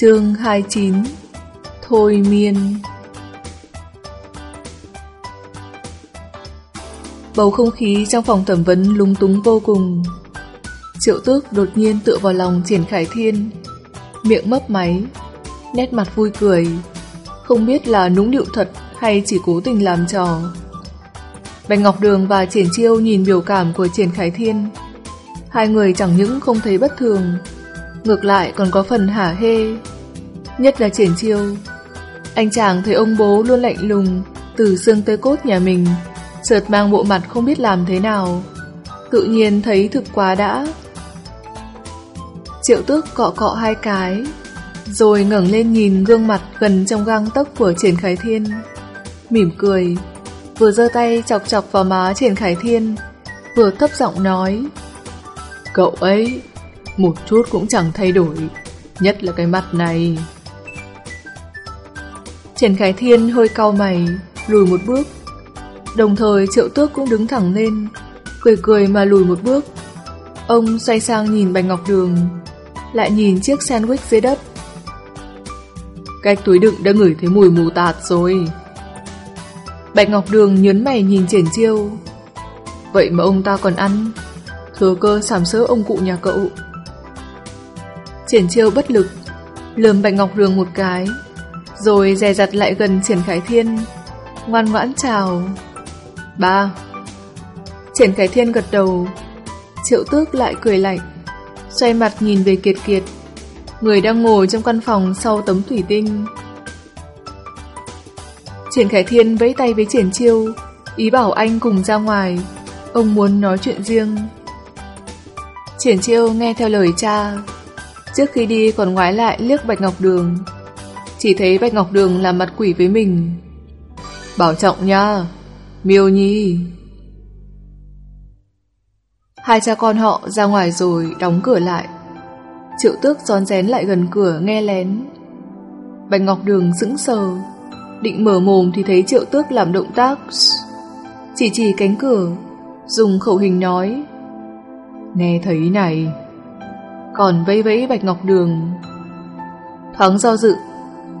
Chương 29 Thôi miên Bầu không khí trong phòng thẩm vấn lung túng vô cùng. Triệu tước đột nhiên tựa vào lòng triển khải thiên, miệng mấp máy, nét mặt vui cười, không biết là nũng điệu thật hay chỉ cố tình làm trò. Bạch Ngọc Đường và Triển Chiêu nhìn biểu cảm của Triển Khải Thiên. Hai người chẳng những không thấy bất thường, ngược lại còn có phần hả hê. Nhất là Triển Chiêu. Anh chàng thấy ông bố luôn lạnh lùng, từ xương tới cốt nhà mình, chợt mang bộ mặt không biết làm thế nào. Tự nhiên thấy thực quá đã. Triệu tước cọ cọ hai cái, rồi ngẩng lên nhìn gương mặt gần trong gang tấc của Triển Khải Thiên. Mỉm cười, vừa giơ tay chọc chọc vào má Triển Khải Thiên, vừa thấp giọng nói. Cậu ấy, một chút cũng chẳng thay đổi, nhất là cái mặt này. Triển Khải Thiên hơi cau mày, lùi một bước. Đồng thời triệu tước cũng đứng thẳng lên, cười cười mà lùi một bước. Ông xoay sang nhìn Bạch Ngọc Đường, lại nhìn chiếc sandwich dưới đất. cái túi đựng đã ngửi thấy mùi mù tạt rồi. Bạch Ngọc Đường nhớn mày nhìn triển chiêu. Vậy mà ông ta còn ăn, thừa cơ sảm sỡ ông cụ nhà cậu. Triển chiêu bất lực, lườm Bạch Ngọc Đường một cái, rồi dè dặt lại gần Triển Khải Thiên, ngoan ngoãn chào. Ba. Triển Khải Thiên gật đầu, triệu tước lại cười lạnh, xoay mặt nhìn về Kiệt Kiệt, người đang ngồi trong căn phòng sau tấm thủy tinh. Triển Khải Thiên vẫy tay với Triển Chiêu, ý bảo anh cùng ra ngoài, ông muốn nói chuyện riêng. Triển Chiêu nghe theo lời cha, trước khi đi còn ngoái lại liếc Bạch Ngọc Đường, chỉ thấy Bạch Ngọc Đường làm mặt quỷ với mình. Bảo trọng nha, Miêu Nhi. Hai cha con họ ra ngoài rồi đóng cửa lại. Triệu tước gión rén lại gần cửa nghe lén. Bạch Ngọc Đường sững sờ, định mở mồm thì thấy triệu tước làm động tác chỉ chỉ cánh cửa, dùng khẩu hình nói. Nghe thấy này. Còn vẫy vẫy Bạch Ngọc Đường. Thoáng do dự,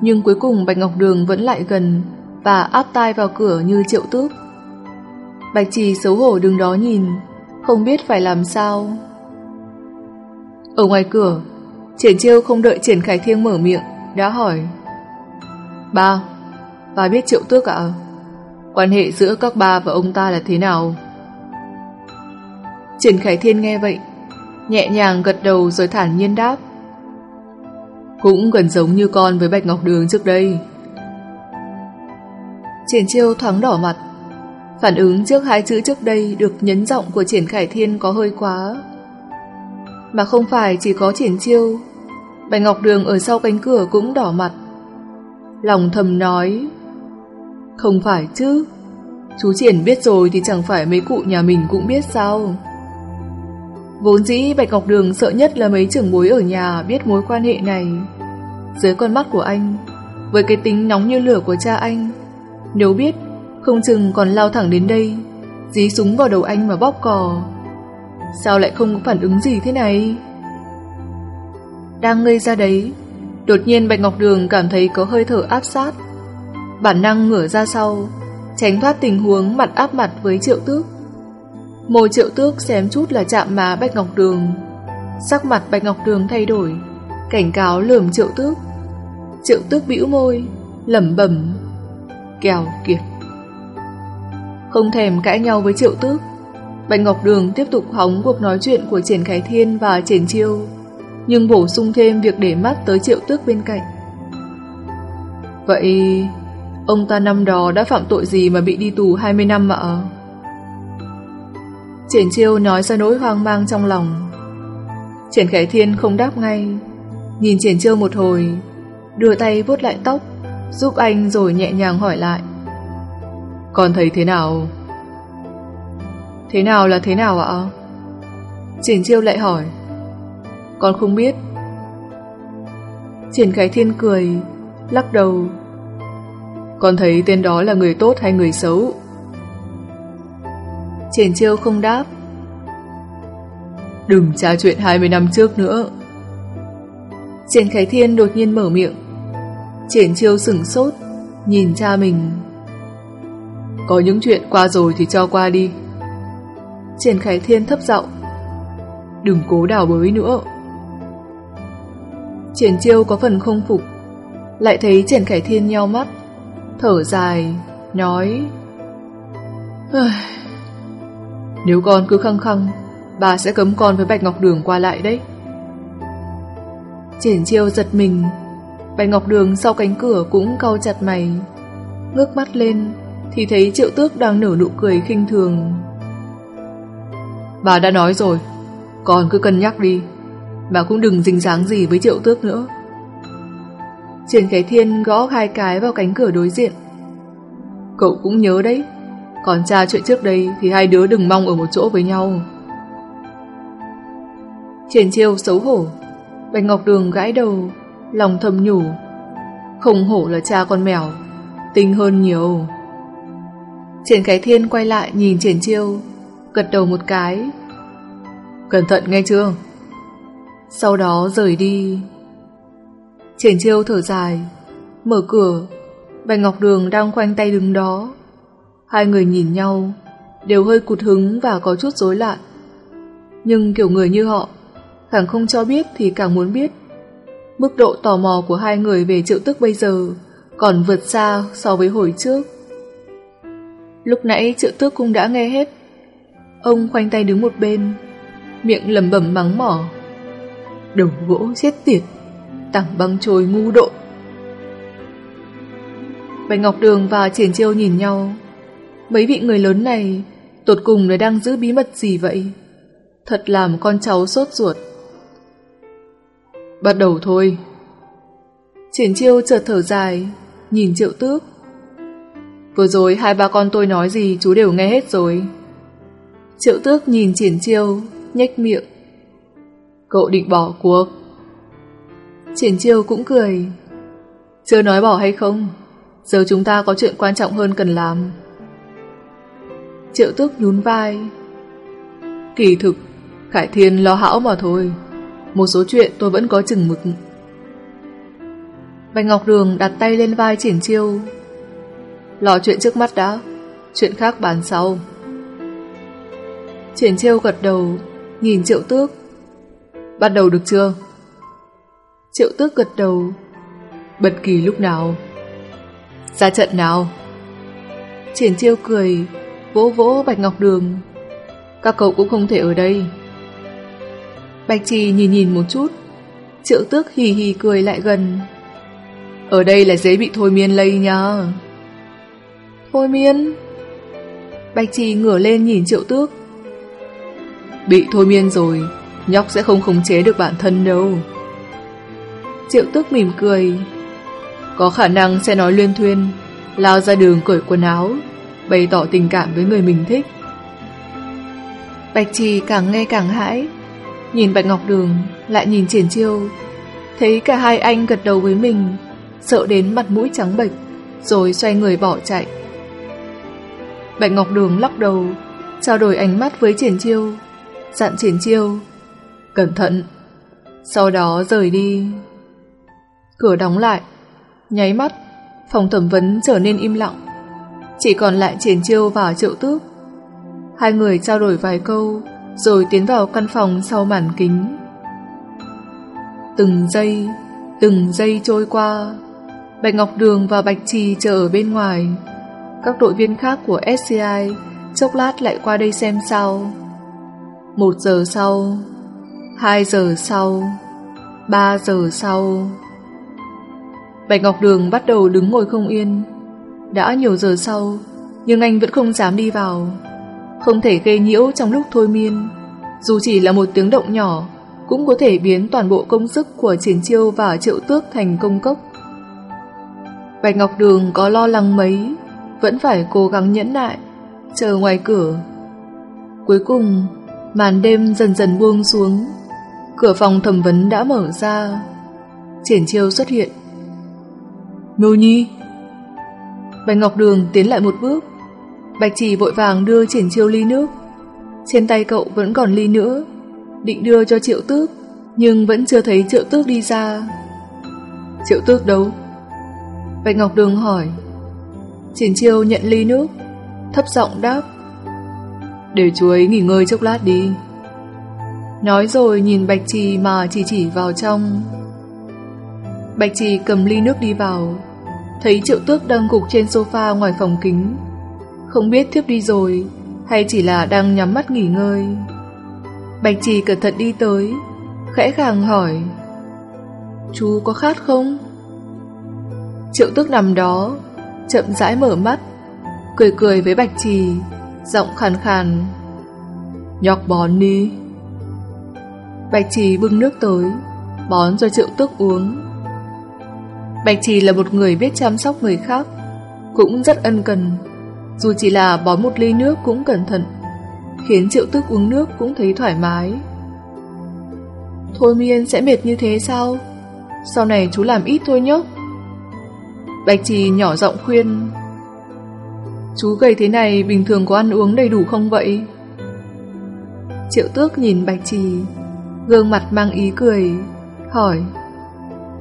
nhưng cuối cùng Bạch Ngọc Đường vẫn lại gần và áp tai vào cửa như triệu tước. Bạch Trì xấu hổ đứng đó nhìn, không biết phải làm sao. Ở ngoài cửa, Triển Chiêu không đợi Triển Khải Thiên mở miệng, đã hỏi. Ba, ba biết triệu tước ạ? Quan hệ giữa các ba và ông ta là thế nào? Triển Khải Thiên nghe vậy, nhẹ nhàng gật đầu rồi thản nhiên đáp. Cũng gần giống như con với Bạch Ngọc Đường trước đây. Triển Chiêu thoáng đỏ mặt, phản ứng trước hai chữ trước đây được nhấn giọng của Triển Khải Thiên có hơi quá. Mà không phải chỉ có Triển Chiêu, Bạch Ngọc Đường ở sau cánh cửa cũng đỏ mặt. Lòng thầm nói, không phải chứ, chú Triển biết rồi thì chẳng phải mấy cụ nhà mình cũng biết sao. Vốn dĩ Bạch Ngọc Đường sợ nhất là mấy trưởng bối ở nhà biết mối quan hệ này. Dưới con mắt của anh, với cái tính nóng như lửa của cha anh, nếu biết, không chừng còn lao thẳng đến đây, dí súng vào đầu anh mà bóp cò. Sao lại không có phản ứng gì thế này? Đang ngây ra đấy, đột nhiên Bạch Ngọc Đường cảm thấy có hơi thở áp sát. Bản năng ngửa ra sau, tránh thoát tình huống mặt áp mặt với triệu tước. Môi triệu tước xém chút là chạm má Bạch Ngọc Đường. Sắc mặt Bạch Ngọc Đường thay đổi, cảnh cáo lườm triệu tước. Triệu tước bĩu môi, lẩm bẩm kèo kiệt. Không thèm cãi nhau với triệu tước, Bạch Ngọc Đường tiếp tục hóng cuộc nói chuyện của Triển Khải Thiên và Triển Chiêu, nhưng bổ sung thêm việc để mắt tới triệu tước bên cạnh. Vậy, ông ta năm đó đã phạm tội gì mà bị đi tù 20 năm ạ? Triển Chiêu nói ra nỗi hoang mang trong lòng. Triển Khải Thiên không đáp ngay, nhìn Triển Chiêu một hồi, đưa tay vuốt lại tóc, giúp anh rồi nhẹ nhàng hỏi lại. Con thấy thế nào? Thế nào là thế nào ạ? Triển Chiêu lại hỏi. Con không biết. Triển Khải Thiên cười, lắc đầu. Con thấy tên đó là người tốt hay người xấu? Triển Chiêu không đáp. Đừng tra chuyện 20 năm trước nữa. Triển Khải Thiên đột nhiên mở miệng. Triển chiêu sửng sốt, nhìn cha mình. Có những chuyện qua rồi thì cho qua đi. Triển Khải Thiên thấp giọng. Đừng cố đào bới nữa. Triển chiêu có phần không phục, lại thấy Triển Khải Thiên nheo mắt, thở dài, nói nếu con cứ khăng khăng, bà sẽ cấm con với Bạch Ngọc Đường qua lại đấy. Triển chiêu giật mình, Bạch Ngọc Đường sau cánh cửa cũng cau chặt mày, ngước mắt lên thì thấy Triệu Tước đang nở nụ cười khinh thường. Bà đã nói rồi, con cứ cân nhắc đi, bà cũng đừng dính dáng gì với Triệu Tước nữa. Triển Khải Thiên gõ hai cái vào cánh cửa đối diện. Cậu cũng nhớ đấy, còn cha chuyện trước đây thì hai đứa đừng mong ở một chỗ với nhau. Triển chiêu xấu hổ, Bạch Ngọc Đường gãi đầu, lòng thầm nhủ. Không hổ là cha con mèo, tinh hơn nhiều. Triển khái Thiên quay lại nhìn Triển chiêu, gật đầu một cái. Cẩn thận nghe chưa? Sau đó rời đi. Triển chiêu thở dài, mở cửa, Bạch Ngọc Đường đang khoanh tay đứng đó. Hai người nhìn nhau, đều hơi cụt hứng và có chút rối loạn. Nhưng kiểu người như họ, càng không cho biết thì càng muốn biết. Mức độ tò mò của hai người về triệu tức bây giờ còn vượt xa so với hồi trước. Lúc nãy triệu tước cũng đã nghe hết. Ông khoanh tay đứng một bên, miệng lầm bẩm mắng mỏ. Đầu gỗ chết tiệt, tảng băng trôi ngu độ. Bạch Ngọc Đường và Triển Chiêu nhìn nhau. Mấy vị người lớn này tột cùng là đang giữ bí mật gì vậy? Thật làm con cháu sốt ruột. Bắt đầu thôi. Triển Chiêu chợt thở dài, nhìn Triệu Tước. Vừa rồi hai ba con tôi nói gì chú đều nghe hết rồi. Triệu Tước nhìn Triển Chiêu, nhếch miệng. Cậu định bỏ cuộc. Triển Chiêu cũng cười. Chưa nói bỏ hay không? Giờ chúng ta có chuyện quan trọng hơn cần làm. Triệu tước nhún vai. Kỳ thực, Khải Thiên lo hão mà thôi. Một số chuyện tôi vẫn có chừng mực. Bạch Ngọc Đường đặt tay lên vai triển chiêu. Lo chuyện trước mắt đã, chuyện khác bàn sau. Triển chiêu gật đầu, nhìn triệu tước. Bắt đầu được chưa? Triệu tước gật đầu. Bất kỳ lúc nào. Ra trận nào. Triển chiêu cười, vỗ vỗ Bạch Ngọc Đường. Các cậu cũng không thể ở đây. Bạch Trì nhìn nhìn một chút, triệu tước hì hì cười lại gần. Ở đây là dễ bị thôi miên lây nha. Thôi miên? Bạch Trì ngửa lên nhìn triệu tước. Bị thôi miên rồi, nhóc sẽ không khống chế được bản thân đâu. Triệu tước mỉm cười. Có khả năng sẽ nói liên thuyên, lao ra đường cởi quần áo, bày tỏ tình cảm với người mình thích. Bạch Trì càng nghe càng hãi, nhìn Bạch Ngọc Đường, lại nhìn Triển Chiêu, thấy cả hai anh gật đầu với mình, sợ đến mặt mũi trắng bệch, rồi xoay người bỏ chạy. Bạch Ngọc Đường lắc đầu, trao đổi ánh mắt với Triển Chiêu, dặn Triển Chiêu, cẩn thận, sau đó rời đi. Cửa đóng lại, nháy mắt, phòng thẩm vấn trở nên im lặng. Chỉ còn lại triển chiêu và triệu tước. Hai người trao đổi vài câu, rồi tiến vào căn phòng sau màn kính. Từng giây, từng giây trôi qua, Bạch Ngọc Đường và Bạch Trì chờ ở bên ngoài. Các đội viên khác của SCI chốc lát lại qua đây xem sao. Một giờ sau, hai giờ sau, ba giờ sau. Bạch Ngọc Đường bắt đầu đứng ngồi không yên. Đã nhiều giờ sau, nhưng anh vẫn không dám đi vào. Không thể gây nhiễu trong lúc thôi miên. Dù chỉ là một tiếng động nhỏ, cũng có thể biến toàn bộ công sức của triển chiêu và triệu tước thành công cốc. Bạch Ngọc Đường có lo lắng mấy, vẫn phải cố gắng nhẫn nại, chờ ngoài cửa. Cuối cùng, màn đêm dần dần buông xuống, cửa phòng thẩm vấn đã mở ra. Triển chiêu xuất hiện. Ngô Nhi Bạch Ngọc Đường tiến lại một bước. Bạch Chỉ vội vàng đưa triển chiêu ly nước. Trên tay cậu vẫn còn ly nữa, Định đưa cho triệu tước, Nhưng vẫn chưa thấy triệu tước đi ra. Triệu tước đâu? Bạch Ngọc Đường hỏi. Triển chiêu nhận ly nước, Thấp giọng đáp. Để chú ấy nghỉ ngơi chốc lát đi. Nói rồi nhìn Bạch Trì mà chỉ chỉ vào trong. Bạch Trì cầm ly nước đi vào. Thấy triệu tước đang gục trên sofa ngoài phòng kính. Không biết thiếp đi rồi, Hay chỉ là đang nhắm mắt nghỉ ngơi. Bạch Trì cẩn thận đi tới, Khẽ khàng hỏi, Chú có khát không? Triệu tước nằm đó, Chậm rãi mở mắt, Cười cười với Bạch Trì, Giọng khàn khàn Nhọc bón đi. Bạch Trì bưng nước tới, Bón cho triệu tước uống. Bạch Trì là một người biết chăm sóc người khác, Cũng rất ân cần. Dù chỉ là bó một ly nước cũng cẩn thận, Khiến triệu tước uống nước cũng thấy thoải mái. Thôi miên sẽ mệt như thế sao? Sau này chú làm ít thôi nhé. Bạch Trì nhỏ giọng khuyên. Chú gầy thế này bình thường có ăn uống đầy đủ không vậy? Triệu tước nhìn Bạch Trì, Gương mặt mang ý cười, Hỏi.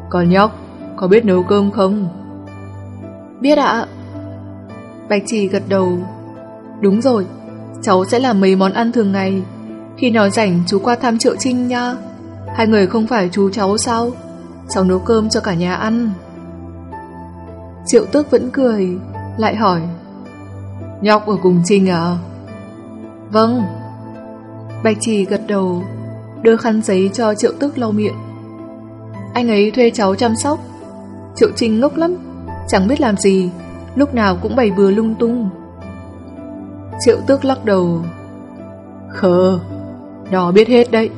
Còn nhóc có biết nấu cơm không? Biết ạ. Bạch Trì gật đầu. Đúng rồi Cháu sẽ làm mấy món ăn thường ngày. Khi nào rảnh chú qua thăm Triệu Trinh nha. Hai người không phải chú cháu sao? Cháu nấu cơm cho cả nhà ăn. Triệu tước vẫn cười Lại hỏi. Nhóc ở cùng Trinh à? Vâng. Bạch Trì gật đầu Đưa khăn giấy cho triệu tước lau miệng. Anh ấy thuê cháu chăm sóc Triệu Trinh ngốc lắm. Chẳng biết làm gì, Lúc nào cũng bày bừa lung tung. Triệu tước lắc đầu. Khờ, Nó biết hết đấy.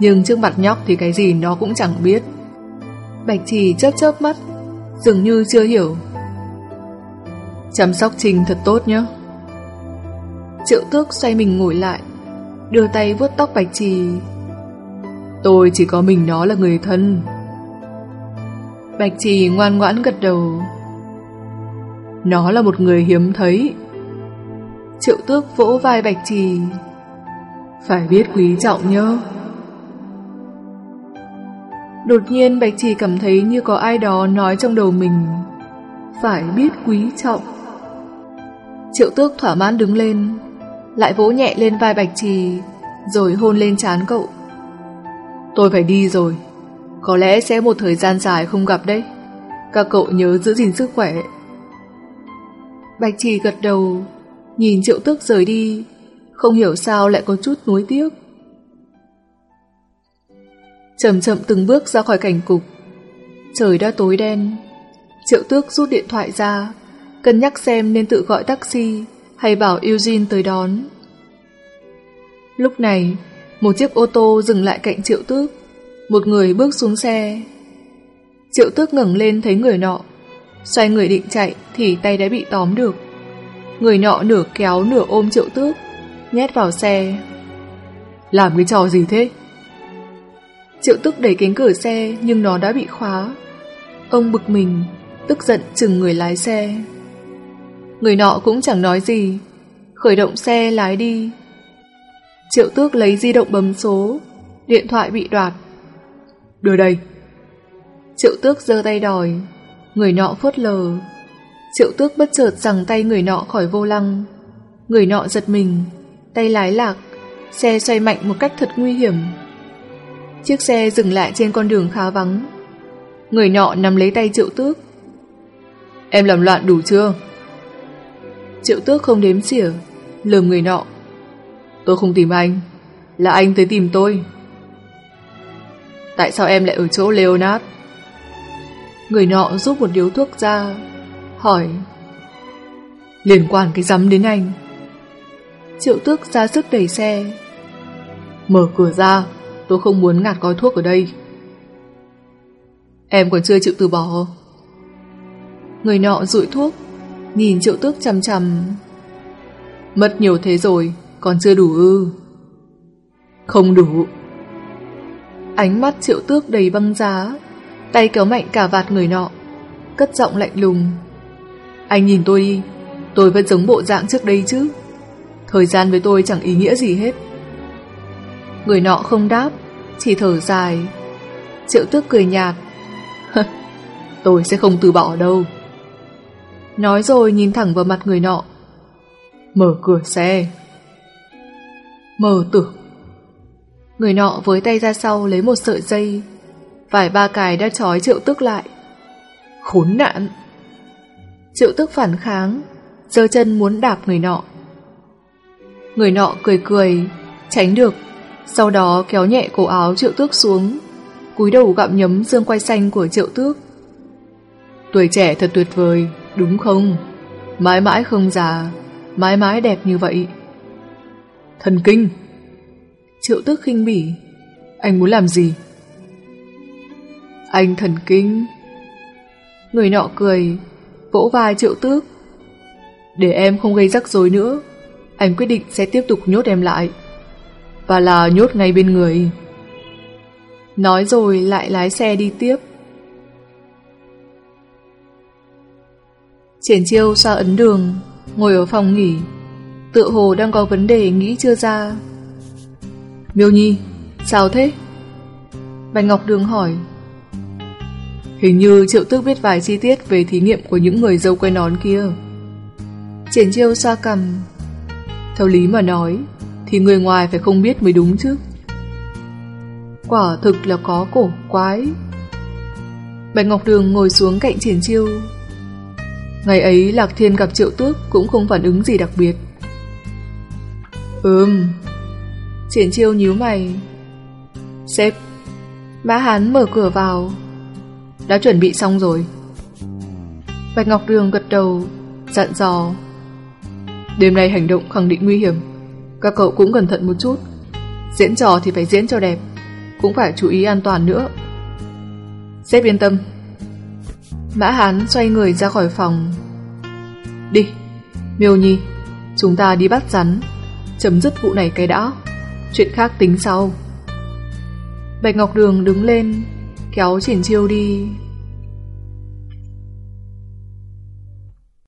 Nhưng trước mặt nhóc thì cái gì nó cũng chẳng biết. Bạch Trì chớp chớp mắt, Dường như chưa hiểu. Chăm sóc Trinh thật tốt nhé Triệu tước xoay mình ngồi lại, Đưa tay vuốt tóc Bạch Trì. Tôi chỉ có mình nó là người thân. Bạch Trì ngoan ngoãn gật đầu. Nó là một người hiếm thấy. Triệu tước vỗ vai Bạch Trì. Phải biết quý trọng nhớ. Đột nhiên Bạch Trì cảm thấy như có ai đó nói trong đầu mình. Phải biết quý trọng. Triệu tước thỏa mãn đứng lên, Lại vỗ nhẹ lên vai Bạch Trì, Rồi hôn lên trán cậu. Tôi phải đi rồi. Có lẽ sẽ một thời gian dài không gặp đấy. Các cậu nhớ giữ gìn sức khỏe. Bạch Trì gật đầu, Nhìn triệu tước rời đi, Không hiểu sao lại có chút nuối tiếc. Chậm chậm từng bước ra khỏi cảnh cục. Trời đã tối đen. Triệu tước rút điện thoại ra, Cân nhắc xem nên tự gọi taxi Hay bảo Eugene tới đón. Lúc này, Một chiếc ô tô dừng lại cạnh triệu tước. Một người bước xuống xe. Triệu tước ngẩng lên thấy người nọ. Xoay người định chạy Thì tay đã bị tóm được. Người nọ nửa kéo nửa ôm triệu tước, Nhét vào xe. Làm cái trò gì thế? Triệu tước đẩy cánh cửa xe Nhưng nó đã bị khóa. Ông bực mình, Tức giận chừng người lái xe. Người nọ cũng chẳng nói gì, Khởi động xe lái đi. Triệu tước lấy di động bấm số, Điện thoại bị đoạt. Đưa đây. Triệu tước giơ tay đòi. Người nọ phớt lờ. Triệu tước bất chợt rằng tay người nọ khỏi vô lăng. Người nọ giật mình Tay lái lạc Xe xoay mạnh một cách thật nguy hiểm. Chiếc xe dừng lại trên con đường khá vắng. Người nọ nắm lấy tay triệu tước. Em làm loạn đủ chưa? Triệu tước không đếm xỉa Lườm người nọ. Tôi không tìm anh Là anh tới tìm tôi Tại sao em lại ở chỗ Leonard? Người nọ rút một điếu thuốc ra, Hỏi. Liên quan cái rắm đến anh. Triệu tước ra sức đẩy xe. Mở cửa ra, Tôi không muốn ngạt gói thuốc ở đây. Em còn chưa chịu từ bỏ. Người nọ rụi thuốc, Nhìn triệu tước chằm chằm. Mất nhiều thế rồi, Còn chưa đủ ư. Không đủ. Ánh mắt triệu tước đầy băng giá, Tay kéo mạnh cả vạt người nọ, Cất giọng lạnh lùng Anh nhìn tôi đi, Tôi vẫn giống bộ dạng trước đây chứ Thời gian với tôi chẳng ý nghĩa gì hết Người nọ không đáp, chỉ thở dài. Triệu tước cười nhạt. Tôi sẽ không từ bỏ đâu. Nói rồi nhìn thẳng vào mặt người nọ. Mở cửa xe. Mở tử. Người nọ với tay ra sau lấy một sợi dây. Vài ba cài đã trói triệu tức lại. Khốn nạn. Triệu tức phản kháng, giơ chân muốn đạp người nọ. Người nọ cười cười, tránh được, sau đó kéo nhẹ cổ áo triệu tước xuống, cúi đầu gặm nhấm xương quay xanh của triệu tước. Tuổi trẻ thật tuyệt vời, đúng không? Mãi mãi không già, mãi mãi đẹp như vậy. Thần kinh! Triệu tức khinh bỉ. Anh muốn làm gì? Anh thần kinh. Người nọ cười, vỗ vai triệu tước. Để em không gây rắc rối nữa, anh quyết định sẽ tiếp tục nhốt em lại. Và là nhốt ngay bên người. Nói rồi lại lái xe đi tiếp. Triển chiêu xa ấn đường, ngồi ở phòng nghỉ. Tự hồ đang có vấn đề nghĩ chưa ra. Miêu Nhi, sao thế? Bạch Ngọc Đường hỏi. Hình như Triệu Tước biết vài chi tiết về thí nghiệm của những người dâu quay nón kia. Triển chiêu xoa cầm. Theo lý mà nói, thì người ngoài phải không biết mới đúng chứ. Quả thực là có cổ quái. Bạch Ngọc Đường ngồi xuống cạnh triển chiêu. Ngày ấy Lạc Thiên gặp Triệu Tước cũng không phản ứng gì đặc biệt. Ừm. Triển chiêu nhíu mày. Sếp. Mã Hán mở cửa vào. Đã chuẩn bị xong rồi. Bạch Ngọc Đường gật đầu, dặn dò. Đêm nay hành động khẳng định nguy hiểm. Các cậu cũng cẩn thận một chút. Diễn trò thì phải diễn cho đẹp. Cũng phải chú ý an toàn nữa. Sếp yên tâm. Mã Hán xoay người ra khỏi phòng. Đi, Miêu Nhi, chúng ta đi bắt rắn. Chấm dứt vụ này cái đã. Chuyện khác tính sau. Bạch Ngọc Đường đứng lên, kéo triển chiêu đi